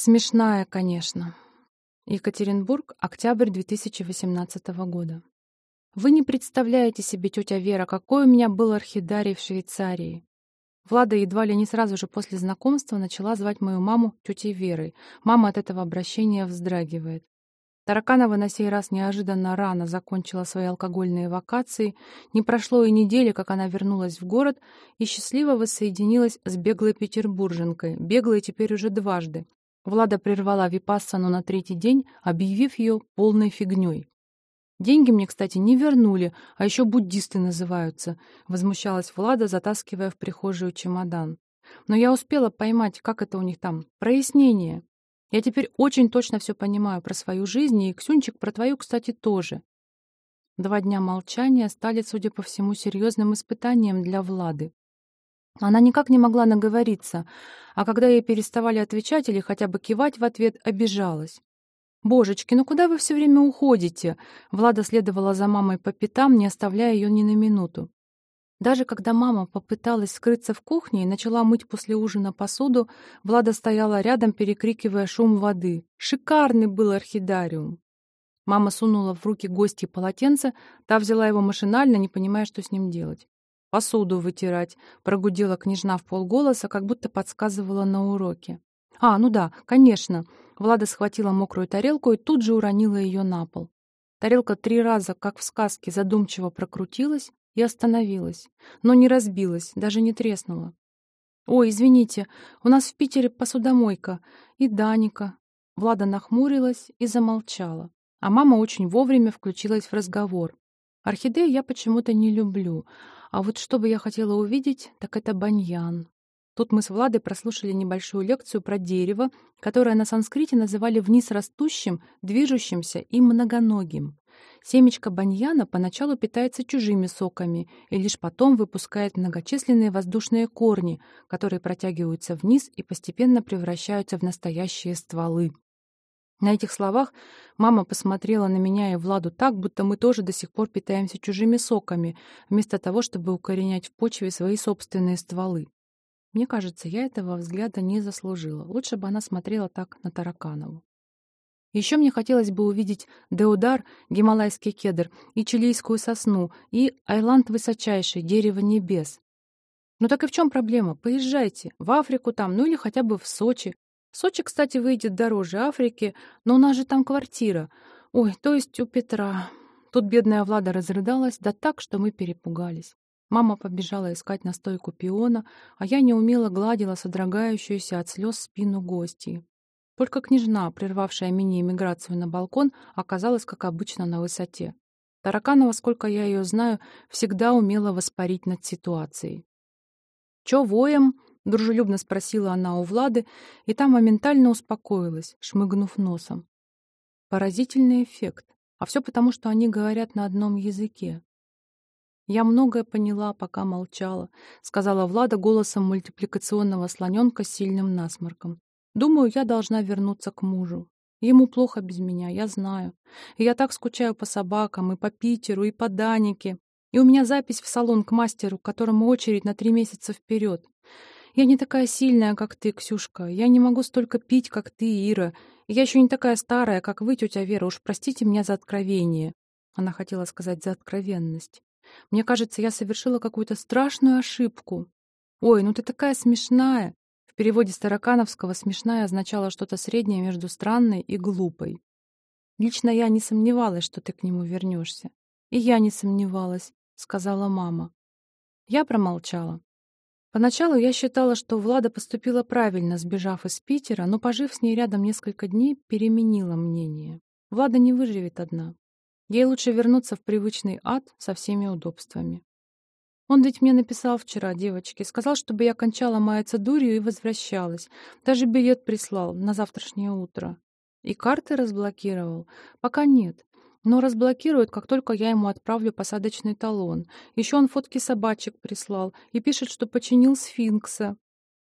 Смешная, конечно. Екатеринбург, октябрь 2018 года. Вы не представляете себе, тетя Вера, какой у меня был орхидарий в Швейцарии. Влада едва ли не сразу же после знакомства начала звать мою маму тетей Верой. Мама от этого обращения вздрагивает. Тараканова на сей раз неожиданно рано закончила свои алкогольные вакации, не прошло и недели, как она вернулась в город и счастливо воссоединилась с беглой петербурженкой, беглой теперь уже дважды. Влада прервала випассану на третий день, объявив ее полной фигней. «Деньги мне, кстати, не вернули, а еще буддисты называются», — возмущалась Влада, затаскивая в прихожую чемодан. «Но я успела поймать, как это у них там, прояснение. Я теперь очень точно все понимаю про свою жизнь, и, Ксюнчик, про твою, кстати, тоже». Два дня молчания стали, судя по всему, серьезным испытанием для Влады. Она никак не могла наговориться, а когда ей переставали отвечать или хотя бы кивать в ответ, обижалась. «Божечки, ну куда вы все время уходите?» Влада следовала за мамой по пятам, не оставляя ее ни на минуту. Даже когда мама попыталась скрыться в кухне и начала мыть после ужина посуду, Влада стояла рядом, перекрикивая шум воды. Шикарный был орхидариум. Мама сунула в руки гости полотенце, та взяла его машинально, не понимая, что с ним делать. «Посуду вытирать», — прогудела княжна в полголоса, как будто подсказывала на уроке. «А, ну да, конечно». Влада схватила мокрую тарелку и тут же уронила ее на пол. Тарелка три раза, как в сказке, задумчиво прокрутилась и остановилась, но не разбилась, даже не треснула. «Ой, извините, у нас в Питере посудомойка. И Даника». Влада нахмурилась и замолчала, а мама очень вовремя включилась в разговор. «Орхидеи я почему-то не люблю, а вот что бы я хотела увидеть, так это баньян. Тут мы с Владой прослушали небольшую лекцию про дерево, которое на санскрите называли вниз растущим, движущимся и многоногим. Семечко баньяна поначалу питается чужими соками и лишь потом выпускает многочисленные воздушные корни, которые протягиваются вниз и постепенно превращаются в настоящие стволы. На этих словах мама посмотрела на меня и Владу так, будто мы тоже до сих пор питаемся чужими соками, вместо того, чтобы укоренять в почве свои собственные стволы. Мне кажется, я этого взгляда не заслужила. Лучше бы она смотрела так на Тараканову. Еще мне хотелось бы увидеть Деудар, гималайский кедр, и чилийскую сосну, и Айланд высочайший, дерево небес. Ну так и в чем проблема? Поезжайте. В Африку там, ну или хотя бы в Сочи. Сочи, кстати, выйдет дороже Африки, но у нас же там квартира. Ой, то есть у Петра. Тут бедная Влада разрыдалась, да так, что мы перепугались. Мама побежала искать настойку пиона, а я неумело гладила содрогающуюся от слез спину гостей. Только княжна, прервавшая мини-эмиграцию на балкон, оказалась, как обычно, на высоте. Тараканова, сколько я ее знаю, всегда умела воспарить над ситуацией. «Чё воем?» Дружелюбно спросила она у Влады, и та моментально успокоилась, шмыгнув носом. Поразительный эффект. А все потому, что они говорят на одном языке. «Я многое поняла, пока молчала», — сказала Влада голосом мультипликационного слоненка с сильным насморком. «Думаю, я должна вернуться к мужу. Ему плохо без меня, я знаю. И я так скучаю по собакам, и по Питеру, и по Данике. И у меня запись в салон к мастеру, которому очередь на три месяца вперед. Я не такая сильная, как ты, Ксюшка. Я не могу столько пить, как ты, Ира. Я еще не такая старая, как вы, тетя Вера. Уж простите меня за откровение. Она хотела сказать за откровенность. Мне кажется, я совершила какую-то страшную ошибку. Ой, ну ты такая смешная. В переводе с Таракановского «смешная» означало что-то среднее между странной и глупой. Лично я не сомневалась, что ты к нему вернешься. И я не сомневалась, сказала мама. Я промолчала. Поначалу я считала, что Влада поступила правильно, сбежав из Питера, но, пожив с ней рядом несколько дней, переменила мнение. Влада не выживет одна. Ей лучше вернуться в привычный ад со всеми удобствами. Он ведь мне написал вчера, девочки, сказал, чтобы я кончала маяться дурью и возвращалась. Даже билет прислал на завтрашнее утро. И карты разблокировал. Пока нет но разблокирует, как только я ему отправлю посадочный талон. Еще он фотки собачек прислал и пишет, что починил сфинкса.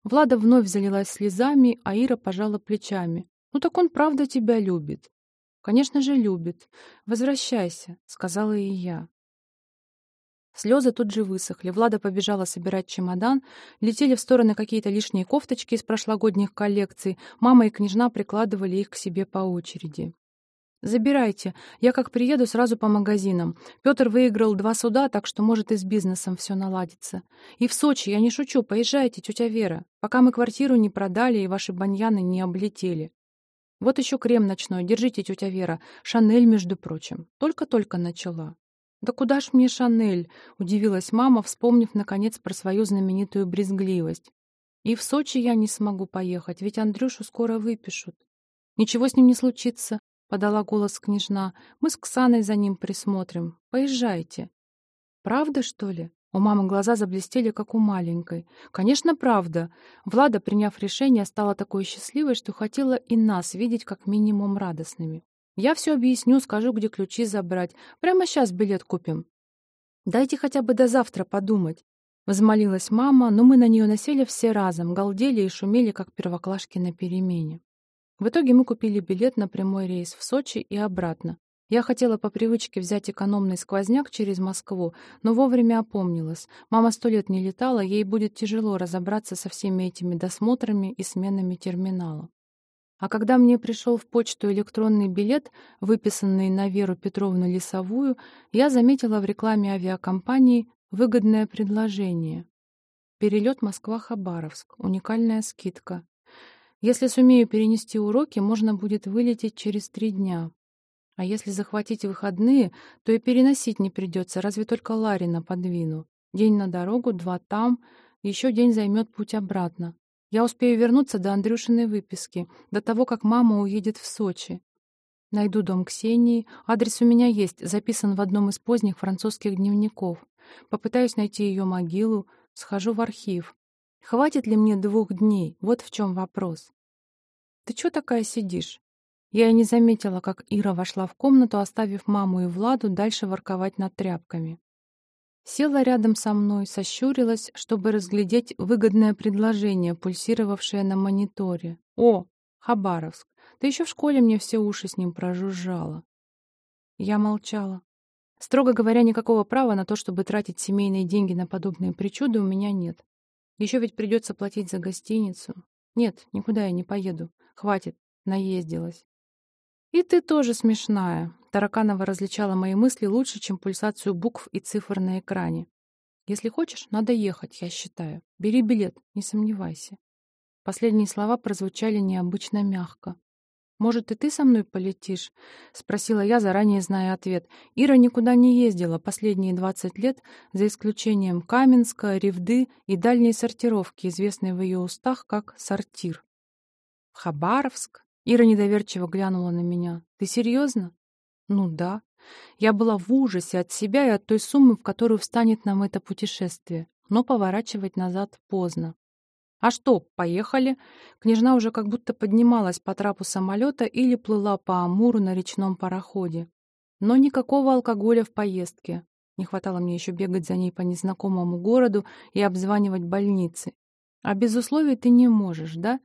Влада вновь залилась слезами, а Ира пожала плечами. «Ну так он правда тебя любит». «Конечно же любит. Возвращайся», — сказала и я. Слезы тут же высохли. Влада побежала собирать чемодан. Летели в стороны какие-то лишние кофточки из прошлогодних коллекций. Мама и княжна прикладывали их к себе по очереди. «Забирайте. Я как приеду, сразу по магазинам. Петр выиграл два суда, так что, может, и с бизнесом все наладится. И в Сочи, я не шучу, поезжайте, тетя Вера, пока мы квартиру не продали и ваши баньяны не облетели. Вот еще крем ночной, держите, тетя Вера. Шанель, между прочим. Только-только начала». «Да куда ж мне Шанель?» — удивилась мама, вспомнив, наконец, про свою знаменитую брезгливость. «И в Сочи я не смогу поехать, ведь Андрюшу скоро выпишут. Ничего с ним не случится подала голос княжна. Мы с Ксаной за ним присмотрим. Поезжайте. Правда, что ли? У мамы глаза заблестели, как у маленькой. Конечно, правда. Влада, приняв решение, стала такой счастливой, что хотела и нас видеть как минимум радостными. Я все объясню, скажу, где ключи забрать. Прямо сейчас билет купим. Дайте хотя бы до завтра подумать. Возмолилась мама, но мы на нее насели все разом, галдели и шумели, как первоклашки на перемене. В итоге мы купили билет на прямой рейс в Сочи и обратно. Я хотела по привычке взять экономный сквозняк через Москву, но вовремя опомнилась. Мама сто лет не летала, ей будет тяжело разобраться со всеми этими досмотрами и сменами терминала. А когда мне пришел в почту электронный билет, выписанный на Веру Петровну Лесовую, я заметила в рекламе авиакомпании выгодное предложение. Перелет Москва-Хабаровск. Уникальная скидка. Если сумею перенести уроки, можно будет вылететь через три дня. А если захватить выходные, то и переносить не придется, разве только Ларина подвину. День на дорогу, два там, еще день займет путь обратно. Я успею вернуться до Андрюшиной выписки, до того, как мама уедет в Сочи. Найду дом Ксении, адрес у меня есть, записан в одном из поздних французских дневников. Попытаюсь найти ее могилу, схожу в архив. Хватит ли мне двух дней? Вот в чем вопрос. Ты чё такая сидишь? Я и не заметила, как Ира вошла в комнату, оставив маму и Владу дальше ворковать над тряпками. Села рядом со мной, сощурилась, чтобы разглядеть выгодное предложение, пульсировавшее на мониторе. «О, Хабаровск! Ты еще в школе мне все уши с ним прожужжала». Я молчала. Строго говоря, никакого права на то, чтобы тратить семейные деньги на подобные причуды, у меня нет. Еще ведь придется платить за гостиницу. Нет, никуда я не поеду. Хватит, наездилась. И ты тоже смешная. Тараканова различала мои мысли лучше, чем пульсацию букв и цифр на экране. Если хочешь, надо ехать, я считаю. Бери билет, не сомневайся. Последние слова прозвучали необычно мягко. «Может, и ты со мной полетишь?» — спросила я, заранее зная ответ. Ира никуда не ездила последние двадцать лет, за исключением Каменска, Ревды и дальней сортировки, известной в ее устах как «сортир». «В Хабаровск?» Ира недоверчиво глянула на меня. «Ты серьезно?» «Ну да». Я была в ужасе от себя и от той суммы, в которую встанет нам это путешествие. Но поворачивать назад поздно. «А что, поехали?» Княжна уже как будто поднималась по трапу самолета или плыла по Амуру на речном пароходе. Но никакого алкоголя в поездке. Не хватало мне еще бегать за ней по незнакомому городу и обзванивать больницы. А без условий ты не можешь, да?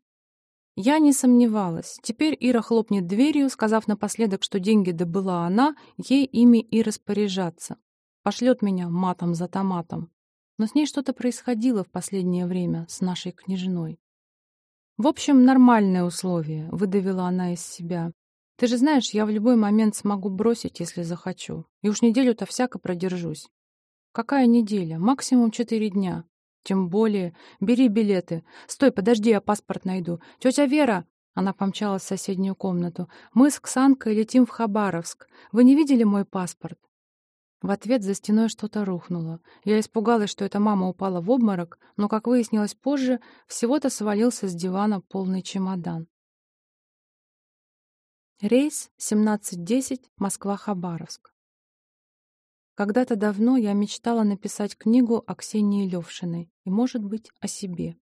Я не сомневалась. Теперь Ира хлопнет дверью, сказав напоследок, что деньги добыла она, ей ими и распоряжаться. Пошлет меня матом за томатом. Но с ней что-то происходило в последнее время с нашей княжной. «В общем, нормальные условия», — выдавила она из себя. «Ты же знаешь, я в любой момент смогу бросить, если захочу. И уж неделю-то всяко продержусь». «Какая неделя? Максимум четыре дня. Тем более, бери билеты. Стой, подожди, я паспорт найду. Тетя Вера!» Она помчалась в соседнюю комнату. «Мы с Ксанкой летим в Хабаровск. Вы не видели мой паспорт?» В ответ за стеной что-то рухнуло. Я испугалась, что эта мама упала в обморок, но, как выяснилось позже, всего-то свалился с дивана полный чемодан. Рейс 17.10, Москва-Хабаровск. Когда-то давно я мечтала написать книгу о Ксении Левшиной и, может быть, о себе.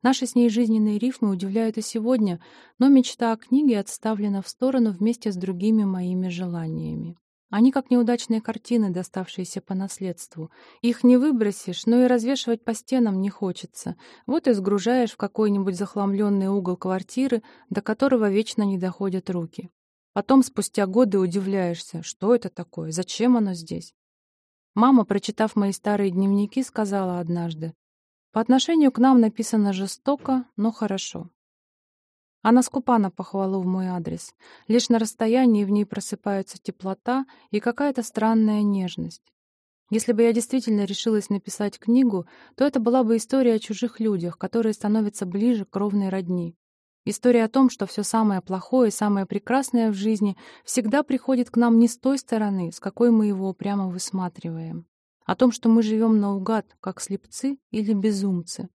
Наши с ней жизненные рифмы удивляют и сегодня, но мечта о книге отставлена в сторону вместе с другими моими желаниями. Они как неудачные картины, доставшиеся по наследству. Их не выбросишь, но и развешивать по стенам не хочется. Вот и сгружаешь в какой-нибудь захламленный угол квартиры, до которого вечно не доходят руки. Потом, спустя годы, удивляешься, что это такое, зачем оно здесь. Мама, прочитав мои старые дневники, сказала однажды, «По отношению к нам написано жестоко, но хорошо». Она скупа на похвалу в мой адрес. Лишь на расстоянии в ней просыпаются теплота и какая-то странная нежность. Если бы я действительно решилась написать книгу, то это была бы история о чужих людях, которые становятся ближе к ровной родни. История о том, что все самое плохое и самое прекрасное в жизни всегда приходит к нам не с той стороны, с какой мы его прямо высматриваем. О том, что мы живем наугад, как слепцы или безумцы.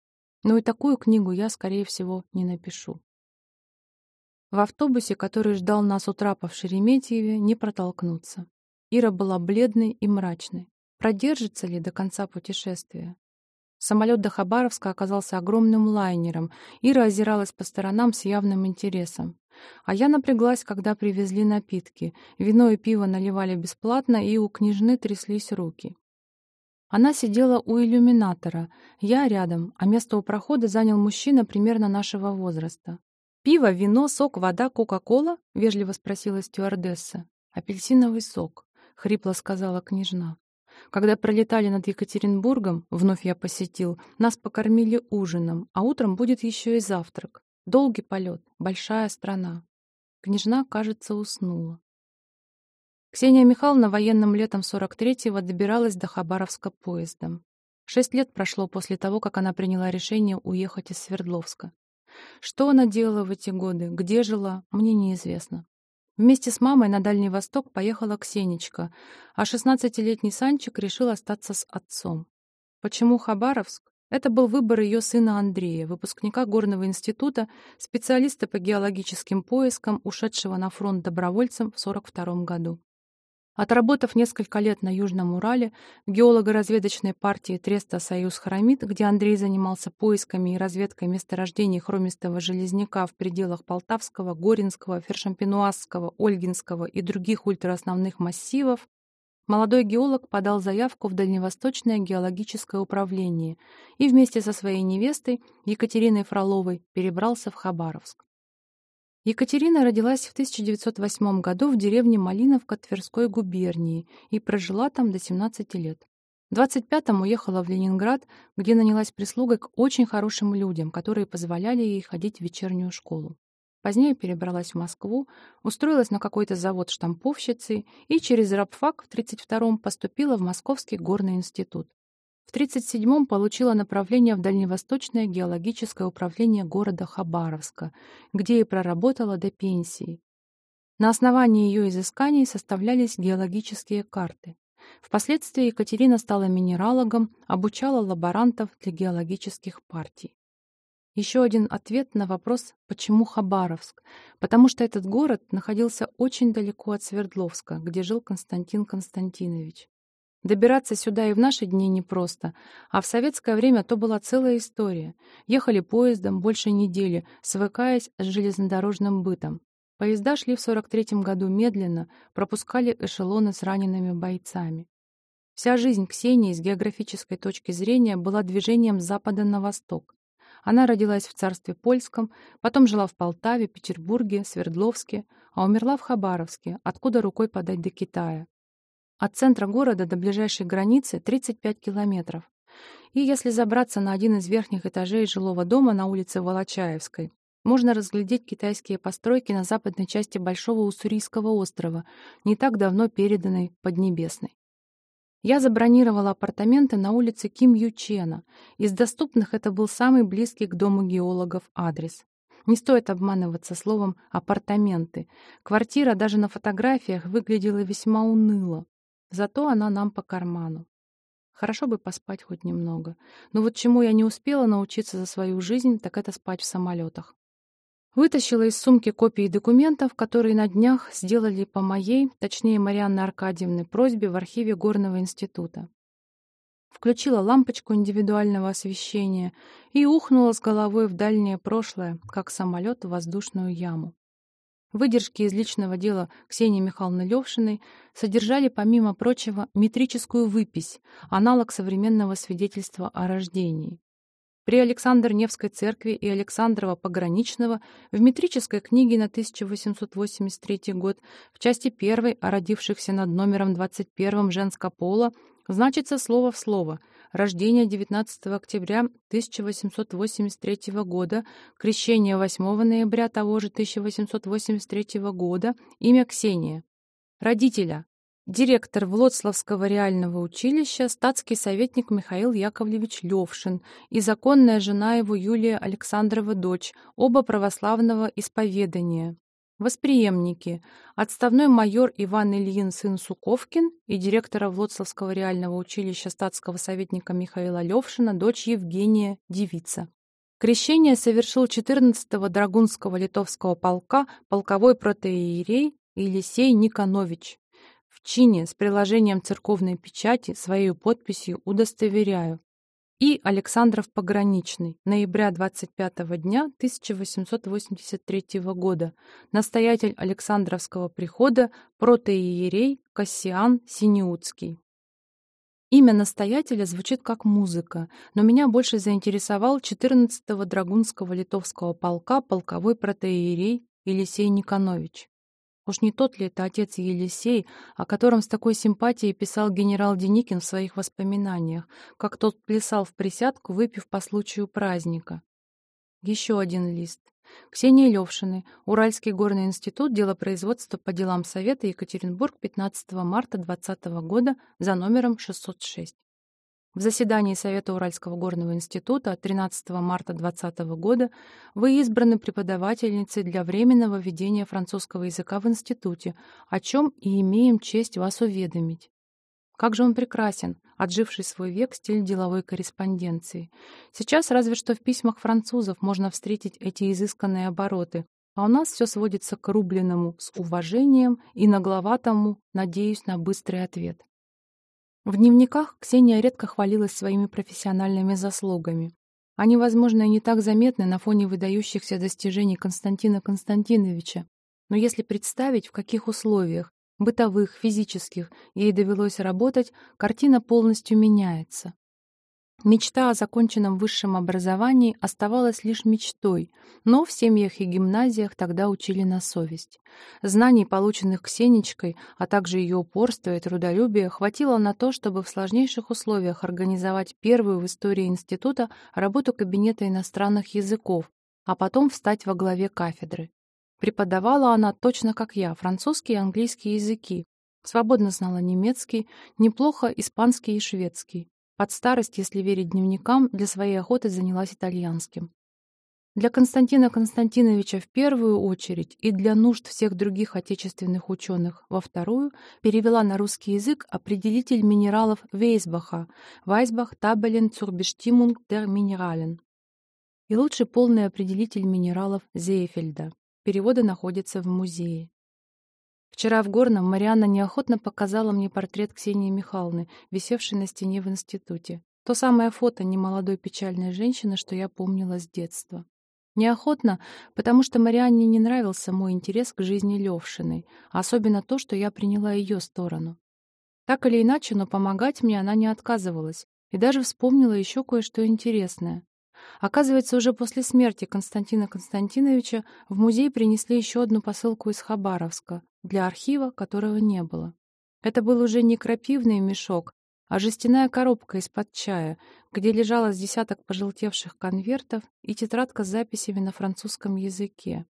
Но и такую книгу я, скорее всего, не напишу. В автобусе, который ждал нас у трапа в Шереметьеве, не протолкнуться. Ира была бледной и мрачной. Продержится ли до конца путешествия? Самолет до Хабаровска оказался огромным лайнером. Ира озиралась по сторонам с явным интересом. А я напряглась, когда привезли напитки. Вино и пиво наливали бесплатно, и у княжны тряслись руки. Она сидела у иллюминатора, я рядом, а место у прохода занял мужчина примерно нашего возраста. «Пиво, вино, сок, вода, кока-кола?» — вежливо спросила стюардесса. «Апельсиновый сок», — хрипло сказала княжна. Когда пролетали над Екатеринбургом, вновь я посетил, нас покормили ужином, а утром будет еще и завтрак. Долгий полет, большая страна. Княжна, кажется, уснула. Ксения Михайловна военным летом 43-го добиралась до Хабаровска поездом. Шесть лет прошло после того, как она приняла решение уехать из Свердловска. Что она делала в эти годы, где жила, мне неизвестно. Вместе с мамой на Дальний Восток поехала Ксенечка, а 16-летний Санчик решил остаться с отцом. Почему Хабаровск? Это был выбор ее сына Андрея, выпускника Горного института, специалиста по геологическим поискам, ушедшего на фронт добровольцем в 42 году. Отработав несколько лет на Южном Урале в геолого-разведочной партии Треста «Союз Хромит», где Андрей занимался поисками и разведкой месторождений хромистого железняка в пределах Полтавского, Горинского, Фершампинуасского, Ольгинского и других ультраосновных массивов, молодой геолог подал заявку в Дальневосточное геологическое управление и вместе со своей невестой Екатериной Фроловой перебрался в Хабаровск. Екатерина родилась в 1908 году в деревне Малиновка Тверской губернии и прожила там до 17 лет. В 25-м уехала в Ленинград, где нанялась прислугой к очень хорошим людям, которые позволяли ей ходить в вечернюю школу. Позднее перебралась в Москву, устроилась на какой-то завод штамповщицей и через рабфак в 32-м поступила в Московский горный институт. В 1937-м получила направление в Дальневосточное геологическое управление города Хабаровска, где и проработала до пенсии. На основании ее изысканий составлялись геологические карты. Впоследствии Екатерина стала минералогом, обучала лаборантов для геологических партий. Еще один ответ на вопрос «почему Хабаровск?» Потому что этот город находился очень далеко от Свердловска, где жил Константин Константинович. Добираться сюда и в наши дни непросто, а в советское время то была целая история. Ехали поездом больше недели, свыкаясь с железнодорожным бытом. Поезда шли в 43-м году медленно, пропускали эшелоны с ранеными бойцами. Вся жизнь Ксении с географической точки зрения была движением с запада на восток. Она родилась в царстве польском, потом жила в Полтаве, Петербурге, Свердловске, а умерла в Хабаровске, откуда рукой подать до Китая. От центра города до ближайшей границы 35 километров. И если забраться на один из верхних этажей жилого дома на улице Волочаевской, можно разглядеть китайские постройки на западной части Большого Уссурийского острова, не так давно переданной Поднебесной. Я забронировала апартаменты на улице Ким Ючена. Из доступных это был самый близкий к дому геологов адрес. Не стоит обманываться словом «апартаменты». Квартира даже на фотографиях выглядела весьма уныло. Зато она нам по карману. Хорошо бы поспать хоть немного. Но вот чему я не успела научиться за свою жизнь, так это спать в самолетах. Вытащила из сумки копии документов, которые на днях сделали по моей, точнее Марианны Аркадьевны, просьбе в архиве Горного института. Включила лампочку индивидуального освещения и ухнула с головой в дальнее прошлое, как самолет в воздушную яму. Выдержки из личного дела Ксении Михайловны Левшиной содержали, помимо прочего, метрическую выпись, аналог современного свидетельства о рождении. При Александр-Невской церкви и Александрова пограничного в метрической книге на 1883 год в части первой о родившихся над номером 21 женского пола Значится слово в слово. Рождение 19 октября 1883 года, крещение 8 ноября того же 1883 года, имя Ксения. Родителя. Директор Влоцлавского реального училища, статский советник Михаил Яковлевич Левшин и законная жена его Юлия Александрова дочь, оба православного исповедания. Восприемники. Отставной майор Иван Ильин, сын Суковкин, и директора Влоцлавского реального училища статского советника Михаила Левшина, дочь Евгения, девица. Крещение совершил 14-го Драгунского литовского полка полковой протеерей Елисей Никонович. В чине с приложением церковной печати своей подписью удостоверяю и Александров Пограничный, ноября 25 дня 1883 года, настоятель Александровского прихода, протоиерей Кассиан Синеутский. Имя настоятеля звучит как музыка, но меня больше заинтересовал 14-го Драгунского литовского полка полковой протоиерей Елисей Никонович. Уж не тот ли это отец Елисей, о котором с такой симпатией писал генерал Деникин в своих воспоминаниях, как тот плясал в присядку, выпив по случаю праздника? Еще один лист. Ксения Левшины, Уральский горный институт, дело производства по делам Совета Екатеринбург, 15 марта 2020 года за номером 606. В заседании Совета Уральского горного института от 13 марта 2020 года вы избраны преподавательницей для временного ведения французского языка в институте, о чем и имеем честь вас уведомить. Как же он прекрасен, отживший свой век стиль деловой корреспонденции. Сейчас разве что в письмах французов можно встретить эти изысканные обороты, а у нас все сводится к рубленному с уважением и нагловатому «надеюсь на быстрый ответ». В дневниках Ксения редко хвалилась своими профессиональными заслугами. Они, возможно, и не так заметны на фоне выдающихся достижений Константина Константиновича, но если представить, в каких условиях, бытовых, физических, ей довелось работать, картина полностью меняется. Мечта о законченном высшем образовании оставалась лишь мечтой, но в семьях и гимназиях тогда учили на совесть. Знаний, полученных Ксенечкой, а также ее упорства и трудолюбия, хватило на то, чтобы в сложнейших условиях организовать первую в истории института работу кабинета иностранных языков, а потом встать во главе кафедры. Преподавала она точно как я, французский и английский языки, свободно знала немецкий, неплохо испанский и шведский. Под старость, если верить дневникам, для своей охоты занялась итальянским. Для Константина Константиновича в первую очередь и для нужд всех других отечественных ученых во вторую перевела на русский язык определитель минералов Вейсбаха «Weisbach Tabellen zur Bestimmung Mineralen» и лучший полный определитель минералов Зейфельда. Переводы находятся в музее. Вчера в Горном Марианна неохотно показала мне портрет Ксении Михайловны, висевший на стене в институте. То самое фото немолодой печальной женщины, что я помнила с детства. Неохотно, потому что Марианне не нравился мой интерес к жизни Левшиной, особенно то, что я приняла ее сторону. Так или иначе, но помогать мне она не отказывалась и даже вспомнила еще кое-что интересное. Оказывается, уже после смерти Константина Константиновича в музей принесли еще одну посылку из Хабаровска, для архива которого не было. Это был уже не крапивный мешок, а жестяная коробка из-под чая, где лежало с десяток пожелтевших конвертов и тетрадка с записями на французском языке.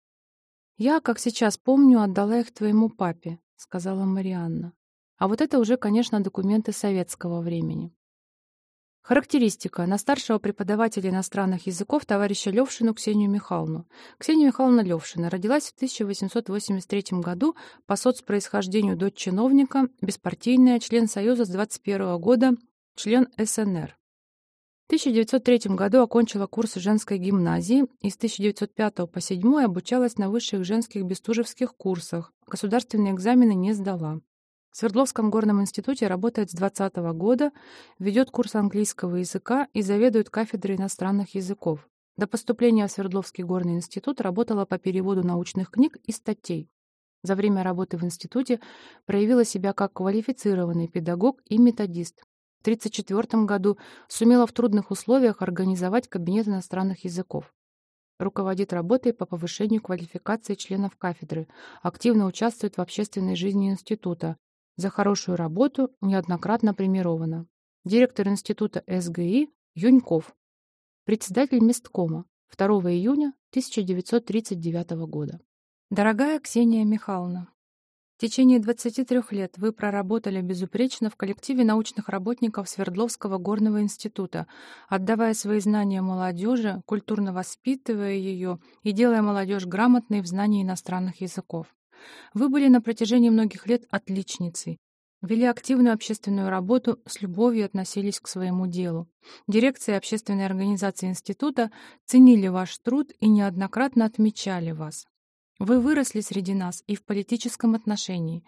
«Я, как сейчас помню, отдала их твоему папе», — сказала Марианна. А вот это уже, конечно, документы советского времени. Характеристика. На старшего преподавателя иностранных языков товарища Левшину Ксению Михайловну. Ксения Михайловна Левшина родилась в 1883 году по соцпроисхождению дочь чиновника, беспартийная, член Союза с 21 года, член СНР. В 1903 году окончила курсы женской гимназии и с 1905 по 7 обучалась на высших женских бестужевских курсах. Государственные экзамены не сдала. В Свердловском горном институте работает с 2020 года, ведет курс английского языка и заведует кафедрой иностранных языков. До поступления в Свердловский горный институт работала по переводу научных книг и статей. За время работы в институте проявила себя как квалифицированный педагог и методист. В 1934 году сумела в трудных условиях организовать кабинет иностранных языков. Руководит работой по повышению квалификации членов кафедры, активно участвует в общественной жизни института, За хорошую работу неоднократно премирована. Директор Института СГИ Юньков. Председатель месткома. 2 июня 1939 года. Дорогая Ксения Михайловна, в течение 23 лет вы проработали безупречно в коллективе научных работников Свердловского горного института, отдавая свои знания молодежи, культурно воспитывая ее и делая молодежь грамотной в знании иностранных языков. Вы были на протяжении многих лет отличницей, вели активную общественную работу, с любовью относились к своему делу. Дирекция общественной организации института ценили ваш труд и неоднократно отмечали вас. Вы выросли среди нас и в политическом отношении.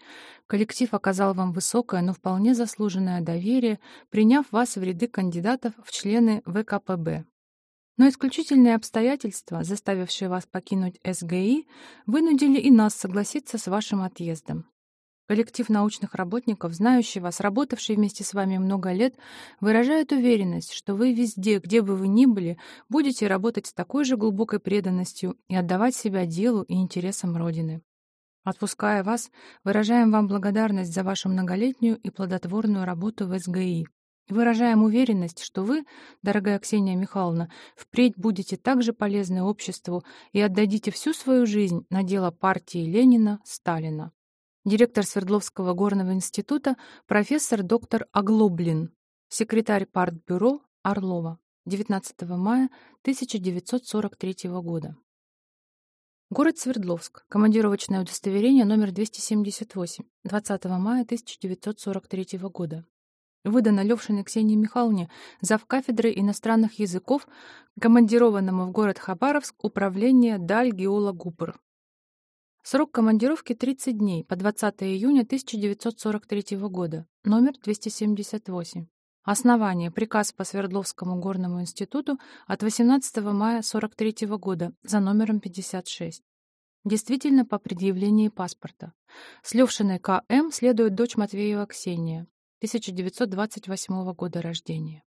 Коллектив оказал вам высокое, но вполне заслуженное доверие, приняв вас в ряды кандидатов в члены ВКПБ. Но исключительные обстоятельства, заставившие вас покинуть СГИ, вынудили и нас согласиться с вашим отъездом. Коллектив научных работников, знающий вас, работавший вместе с вами много лет, выражает уверенность, что вы везде, где бы вы ни были, будете работать с такой же глубокой преданностью и отдавать себя делу и интересам Родины. Отпуская вас, выражаем вам благодарность за вашу многолетнюю и плодотворную работу в СГИ. Выражаем уверенность, что вы, дорогая Ксения Михайловна, впредь будете также полезны обществу и отдадите всю свою жизнь на дело партии Ленина, Сталина директор Свердловского горного института, профессор доктор Оглоблин, секретарь партбюро Орлова, 19 мая 1943 года. Город Свердловск. Командировочное удостоверение номер 278. 20 мая 1943 года. Выдано Левшиной Ксении Михайловне, зав. кафедры иностранных языков, командированному в город Хабаровск управление Даль Геола Гупр. Срок командировки 30 дней, по 20 июня 1943 года, номер 278. Основание. Приказ по Свердловскому горному институту от 18 мая 43 года за номером 56. Действительно по предъявлении паспорта. С Левшиной К.М. следует дочь Матвеева Ксения, 1928 года рождения.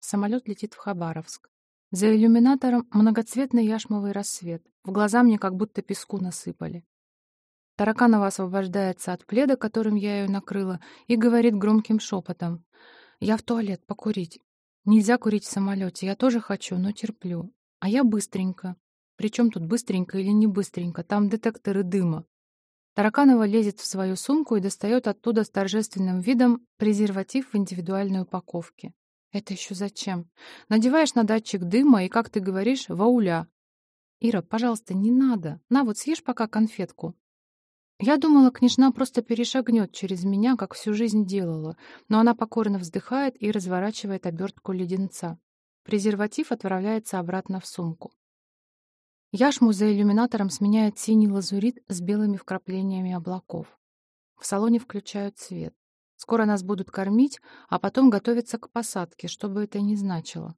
Самолет летит в Хабаровск. За иллюминатором многоцветный яшмовый рассвет. В глаза мне как будто песку насыпали. Тараканова освобождается от пледа, которым я ее накрыла, и говорит громким шепотом. «Я в туалет, покурить. Нельзя курить в самолете, я тоже хочу, но терплю. А я быстренько. Причем тут быстренько или не быстренько, там детекторы дыма». Тараканова лезет в свою сумку и достает оттуда с торжественным видом презерватив в индивидуальной упаковке. Это еще зачем? Надеваешь на датчик дыма и, как ты говоришь, вауля. Ира, пожалуйста, не надо. На вот съешь пока конфетку. Я думала, княжна просто перешагнет через меня, как всю жизнь делала, но она покорно вздыхает и разворачивает обертку леденца. Презерватив отправляется обратно в сумку. Яшму за иллюминатором сменяет синий лазурит с белыми вкраплениями облаков. В салоне включают свет. Скоро нас будут кормить, а потом готовиться к посадке, что бы это ни значило.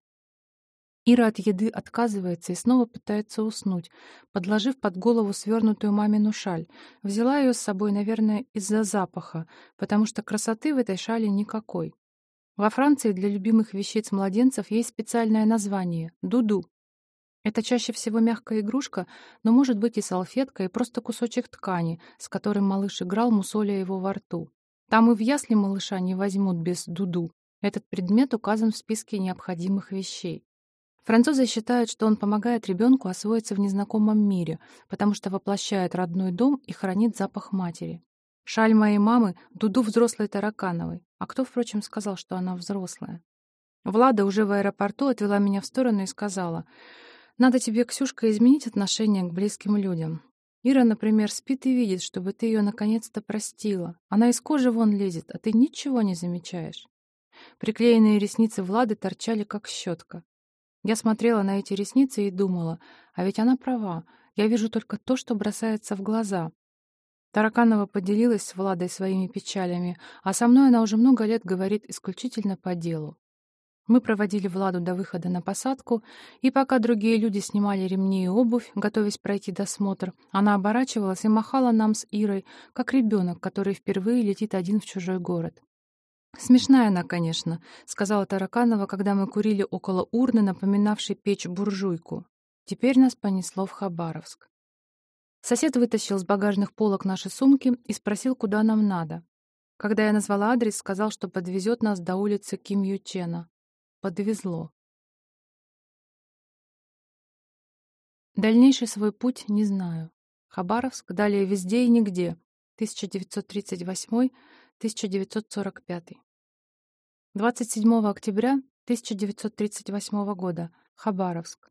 Ира от еды отказывается и снова пытается уснуть, подложив под голову свернутую мамину шаль. Взяла ее с собой, наверное, из-за запаха, потому что красоты в этой шале никакой. Во Франции для любимых вещиц младенцев есть специальное название — дуду. Это чаще всего мягкая игрушка, но может быть и салфетка, и просто кусочек ткани, с которым малыш играл, мусоля его во рту. Там и в ясли малыша не возьмут без дуду. Этот предмет указан в списке необходимых вещей. Французы считают, что он помогает ребенку освоиться в незнакомом мире, потому что воплощает родной дом и хранит запах матери. Шаль моей мамы — дуду взрослой Таракановой. А кто, впрочем, сказал, что она взрослая? Влада уже в аэропорту отвела меня в сторону и сказала, «Надо тебе, Ксюшка, изменить отношение к близким людям. Ира, например, спит и видит, чтобы ты ее наконец-то простила. Она из кожи вон лезет, а ты ничего не замечаешь. Приклеенные ресницы Влады торчали, как щетка. Я смотрела на эти ресницы и думала, а ведь она права, я вижу только то, что бросается в глаза. Тараканова поделилась с Владой своими печалями, а со мной она уже много лет говорит исключительно по делу. Мы проводили Владу до выхода на посадку, и пока другие люди снимали ремни и обувь, готовясь пройти досмотр, она оборачивалась и махала нам с Ирой, как ребенок, который впервые летит один в чужой город. «Смешная она, конечно», — сказала Тараканова, когда мы курили около урны, напоминавшей печь-буржуйку. Теперь нас понесло в Хабаровск. Сосед вытащил с багажных полок наши сумки и спросил, куда нам надо. Когда я назвала адрес, сказал, что подвезет нас до улицы Ким Ючена. Подвезло. Дальнейший свой путь не знаю. Хабаровск, далее везде и нигде. 1938-1945. 27 октября 1938 года. Хабаровск.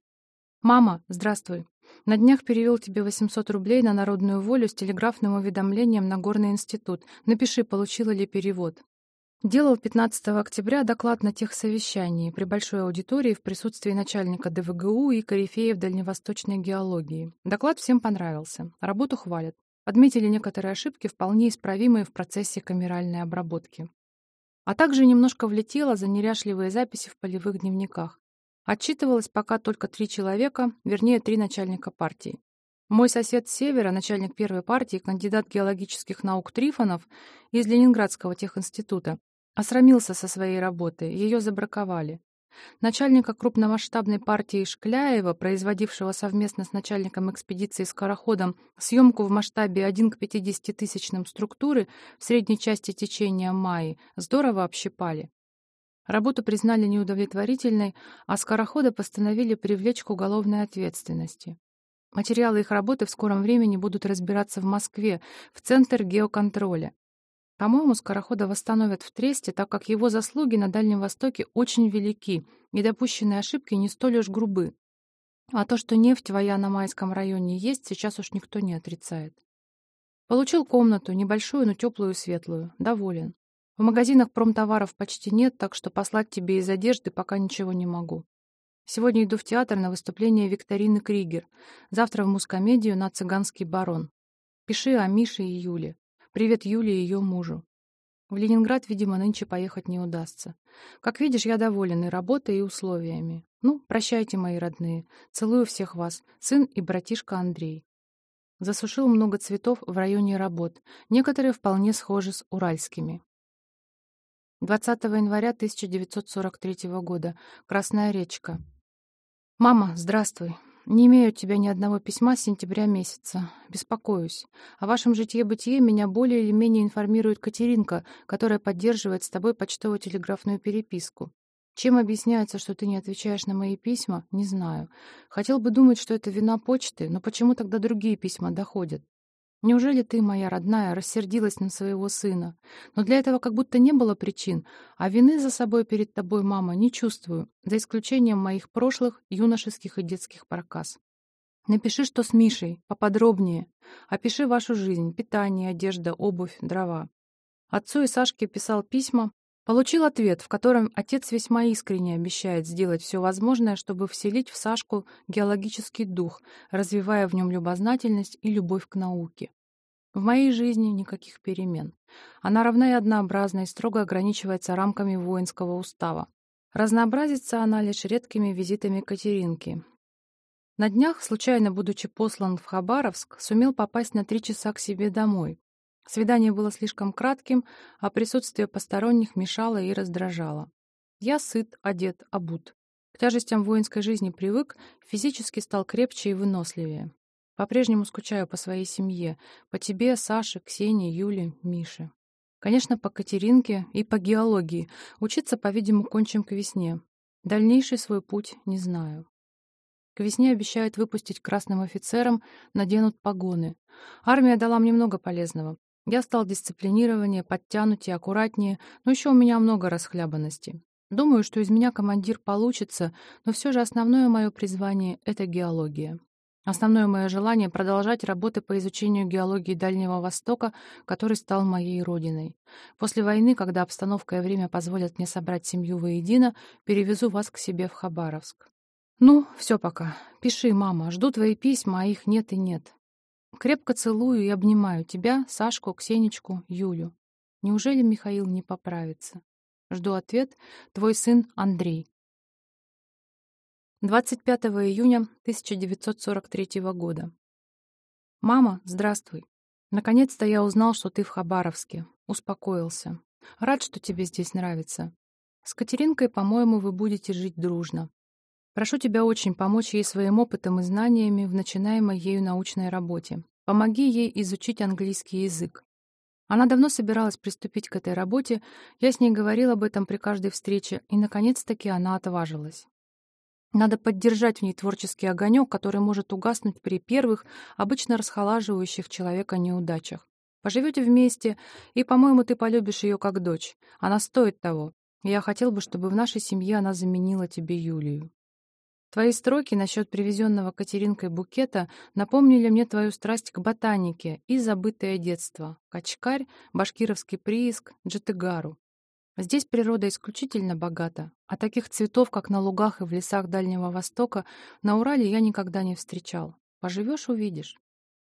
«Мама, здравствуй. На днях перевел тебе 800 рублей на народную волю с телеграфным уведомлением на Горный институт. Напиши, получила ли перевод. Делал 15 октября доклад на техсовещании при большой аудитории в присутствии начальника ДВГУ и корифеев дальневосточной геологии. Доклад всем понравился. Работу хвалят. Отметили некоторые ошибки, вполне исправимые в процессе камеральной обработки. А также немножко влетело за неряшливые записи в полевых дневниках. Отчитывалось пока только три человека, вернее, три начальника партии. Мой сосед с севера, начальник первой партии, кандидат геологических наук Трифонов из Ленинградского техинститута, осрамился со своей работы, ее забраковали. Начальника крупномасштабной партии Шкляева, производившего совместно с начальником экспедиции скороходом съемку в масштабе 1 к 50 тысячным структуры в средней части течения Майи, здорово общипали. Работу признали неудовлетворительной, а скорохода постановили привлечь к уголовной ответственности. Материалы их работы в скором времени будут разбираться в Москве, в Центр геоконтроля. По-моему, скорохода восстановят в Тресте, так как его заслуги на Дальнем Востоке очень велики, и допущенные ошибки не столь уж грубы. А то, что нефть в Аяно-Майском районе есть, сейчас уж никто не отрицает. Получил комнату, небольшую, но теплую и светлую. Доволен. В магазинах промтоваров почти нет, так что послать тебе из одежды пока ничего не могу. Сегодня иду в театр на выступление Викторины Кригер. Завтра в мускомедию на «Цыганский барон». Пиши о Мише и Юле. Привет Юле и ее мужу. В Ленинград, видимо, нынче поехать не удастся. Как видишь, я доволен и работой, и условиями. Ну, прощайте, мои родные. Целую всех вас. Сын и братишка Андрей. Засушил много цветов в районе работ. Некоторые вполне схожи с уральскими. 20 января 1943 года. Красная речка. «Мама, здравствуй. Не имею от тебя ни одного письма с сентября месяца. Беспокоюсь. О вашем житье-бытие меня более или менее информирует Катеринка, которая поддерживает с тобой почтово-телеграфную переписку. Чем объясняется, что ты не отвечаешь на мои письма, не знаю. Хотел бы думать, что это вина почты, но почему тогда другие письма доходят? Неужели ты, моя родная, рассердилась на своего сына? Но для этого как будто не было причин, а вины за собой перед тобой, мама, не чувствую, за исключением моих прошлых юношеских и детских проказ. Напиши, что с Мишей, поподробнее. Опиши вашу жизнь, питание, одежда, обувь, дрова. Отцу и Сашке писал письма, Получил ответ, в котором отец весьма искренне обещает сделать все возможное, чтобы вселить в Сашку геологический дух, развивая в нем любознательность и любовь к науке. В моей жизни никаких перемен. Она равна и однообразна и строго ограничивается рамками воинского устава. Разнообразится она лишь редкими визитами Катеринки. На днях, случайно будучи послан в Хабаровск, сумел попасть на три часа к себе домой, Свидание было слишком кратким, а присутствие посторонних мешало и раздражало. Я сыт, одет, обут. К тяжестям воинской жизни привык, физически стал крепче и выносливее. По-прежнему скучаю по своей семье, по тебе, Саше, Ксении, Юле, Мише. Конечно, по Катеринке и по геологии. Учиться, по-видимому, кончим к весне. Дальнейший свой путь не знаю. К весне обещают выпустить красным офицерам, наденут погоны. Армия дала мне много полезного. Я стал дисциплинированнее, подтянутее, аккуратнее, но еще у меня много расхлябанности. Думаю, что из меня командир получится, но все же основное мое призвание — это геология. Основное мое желание — продолжать работы по изучению геологии Дальнего Востока, который стал моей родиной. После войны, когда обстановка и время позволят мне собрать семью воедино, перевезу вас к себе в Хабаровск. Ну, все пока. Пиши, мама, жду твои письма, а их нет и нет. Крепко целую и обнимаю тебя, Сашку, Ксенечку, Юлю. Неужели Михаил не поправится? Жду ответ. Твой сын Андрей. 25 июня 1943 года. «Мама, здравствуй. Наконец-то я узнал, что ты в Хабаровске. Успокоился. Рад, что тебе здесь нравится. С Катеринкой, по-моему, вы будете жить дружно. Прошу тебя очень помочь ей своим опытом и знаниями в начинаемой ею научной работе. Помоги ей изучить английский язык. Она давно собиралась приступить к этой работе, я с ней говорил об этом при каждой встрече, и, наконец-таки, она отважилась. Надо поддержать в ней творческий огонек, который может угаснуть при первых, обычно расхолаживающих человека неудачах. Поживете вместе, и, по-моему, ты полюбишь ее как дочь. Она стоит того. Я хотел бы, чтобы в нашей семье она заменила тебе Юлию. Твои строки насчет привезенного Катеринкой букета напомнили мне твою страсть к ботанике и забытое детство. Качкарь, башкировский прииск, джетыгару. Здесь природа исключительно богата, а таких цветов, как на лугах и в лесах Дальнего Востока, на Урале я никогда не встречал. Поживешь — увидишь.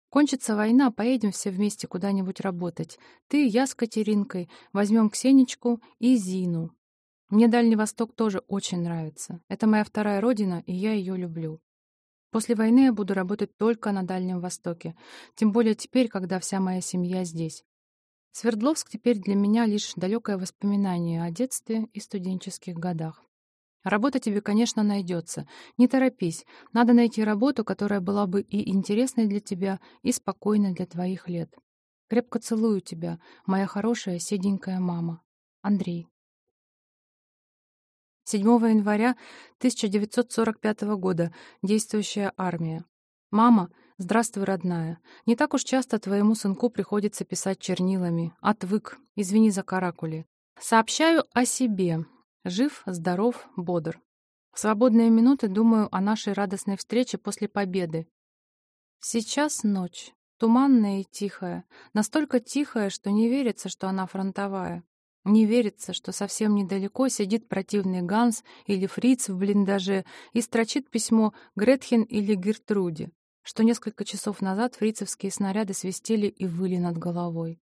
Кончится война, поедем все вместе куда-нибудь работать. Ты, я с Катеринкой, возьмем Ксенечку и Зину. Мне Дальний Восток тоже очень нравится. Это моя вторая родина, и я ее люблю. После войны я буду работать только на Дальнем Востоке, тем более теперь, когда вся моя семья здесь. Свердловск теперь для меня лишь далекое воспоминание о детстве и студенческих годах. Работа тебе, конечно, найдется. Не торопись. Надо найти работу, которая была бы и интересной для тебя, и спокойной для твоих лет. Крепко целую тебя, моя хорошая седенькая мама. Андрей. 7 января 1945 года. Действующая армия. «Мама, здравствуй, родная. Не так уж часто твоему сынку приходится писать чернилами. Отвык. Извини за каракули. Сообщаю о себе. Жив, здоров, бодр. В свободные минуты думаю о нашей радостной встрече после победы. Сейчас ночь. Туманная и тихая. Настолько тихая, что не верится, что она фронтовая. Не верится, что совсем недалеко сидит противный Ганс или Фриц в блиндаже и строчит письмо Гретхен или Гертруде, что несколько часов назад фрицевские снаряды свистели и выли над головой.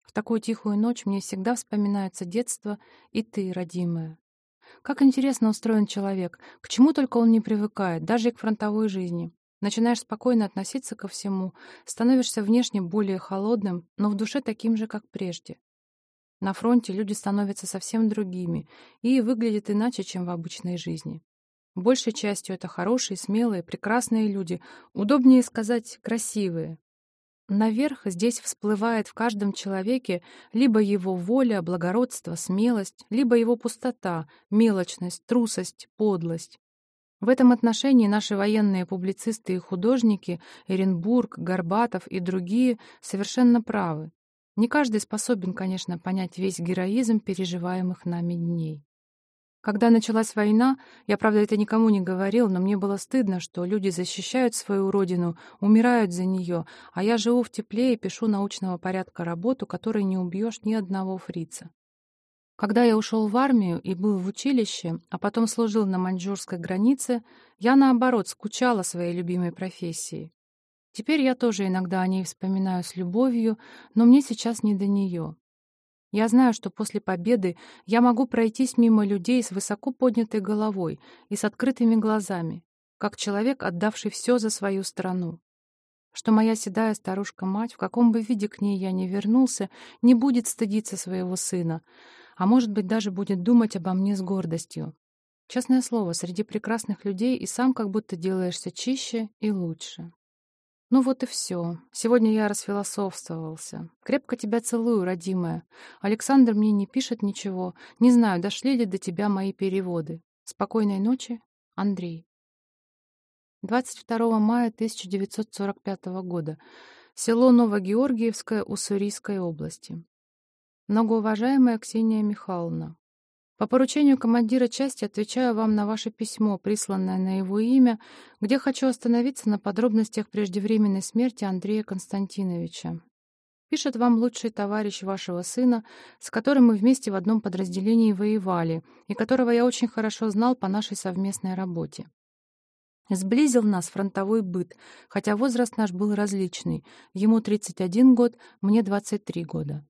В такую тихую ночь мне всегда вспоминается детство и ты, родимая. Как интересно устроен человек, к чему только он не привыкает, даже и к фронтовой жизни. Начинаешь спокойно относиться ко всему, становишься внешне более холодным, но в душе таким же, как прежде. На фронте люди становятся совсем другими и выглядят иначе, чем в обычной жизни. Большей частью это хорошие, смелые, прекрасные люди, удобнее сказать красивые. Наверх здесь всплывает в каждом человеке либо его воля, благородство, смелость, либо его пустота, мелочность, трусость, подлость. В этом отношении наши военные публицисты и художники, Эренбург, Горбатов и другие, совершенно правы. Не каждый способен, конечно, понять весь героизм переживаемых нами дней. Когда началась война, я, правда, это никому не говорил, но мне было стыдно, что люди защищают свою родину, умирают за нее, а я живу в тепле и пишу научного порядка работу, которой не убьешь ни одного фрица. Когда я ушел в армию и был в училище, а потом служил на маньчжурской границе, я, наоборот, скучала своей любимой профессии. Теперь я тоже иногда о ней вспоминаю с любовью, но мне сейчас не до нее. Я знаю, что после победы я могу пройтись мимо людей с высоко поднятой головой и с открытыми глазами, как человек, отдавший все за свою страну. Что моя седая старушка-мать, в каком бы виде к ней я ни вернулся, не будет стыдиться своего сына, а может быть даже будет думать обо мне с гордостью. Честное слово, среди прекрасных людей и сам как будто делаешься чище и лучше. Ну вот и все. Сегодня я расфилософствовался. Крепко тебя целую, родимая. Александр мне не пишет ничего. Не знаю, дошли ли до тебя мои переводы. Спокойной ночи, Андрей. 22 мая 1945 года. Село Новогеоргиевское Уссурийской области. Многоуважаемая Ксения Михайловна, по поручению командира части отвечаю вам на ваше письмо, присланное на его имя, где хочу остановиться на подробностях преждевременной смерти Андрея Константиновича. Пишет вам лучший товарищ вашего сына, с которым мы вместе в одном подразделении воевали, и которого я очень хорошо знал по нашей совместной работе. Сблизил нас фронтовой быт, хотя возраст наш был различный. Ему 31 год, мне 23 года.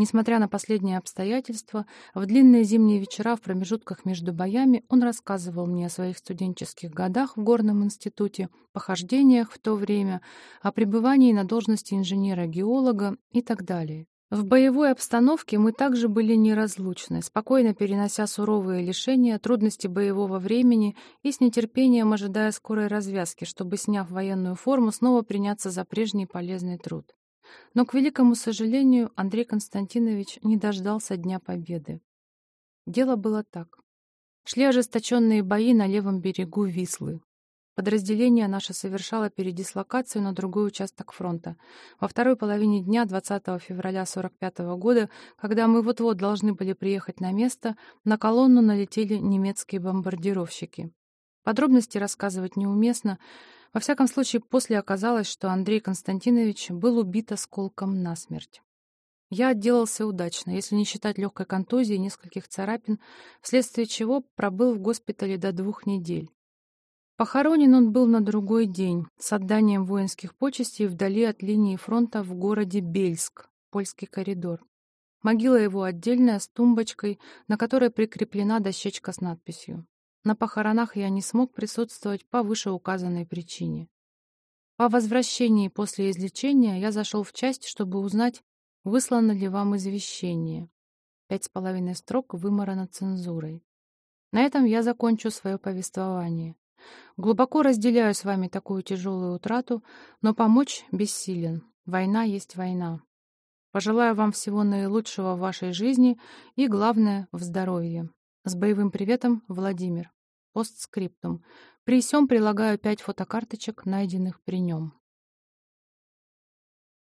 Несмотря на последние обстоятельства, в длинные зимние вечера в промежутках между боями он рассказывал мне о своих студенческих годах в горном институте, похождениях в то время, о пребывании на должности инженера-геолога и так далее. В боевой обстановке мы также были неразлучны, спокойно перенося суровые лишения, трудности боевого времени и с нетерпением ожидая скорой развязки, чтобы, сняв военную форму, снова приняться за прежний полезный труд. Но, к великому сожалению, Андрей Константинович не дождался Дня Победы. Дело было так. Шли ожесточенные бои на левом берегу Вислы. Подразделение наше совершало передислокацию на другой участок фронта. Во второй половине дня 20 февраля 1945 года, когда мы вот-вот должны были приехать на место, на колонну налетели немецкие бомбардировщики. Подробности рассказывать неуместно. Во всяком случае, после оказалось, что Андрей Константинович был убит осколком насмерть. Я отделался удачно, если не считать легкой контузии и нескольких царапин, вследствие чего пробыл в госпитале до двух недель. Похоронен он был на другой день, с отданием воинских почестей вдали от линии фронта в городе Бельск, польский коридор. Могила его отдельная, с тумбочкой, на которой прикреплена дощечка с надписью. На похоронах я не смог присутствовать по вышеуказанной причине. По возвращении после излечения я зашел в часть, чтобы узнать, выслано ли вам извещение. Пять с половиной строк выморано цензурой. На этом я закончу свое повествование. Глубоко разделяю с вами такую тяжелую утрату, но помочь бессилен. Война есть война. Пожелаю вам всего наилучшего в вашей жизни и, главное, в здоровье. С боевым приветом, Владимир. Постскриптум. При всем прилагаю пять фотокарточек, найденных при нем.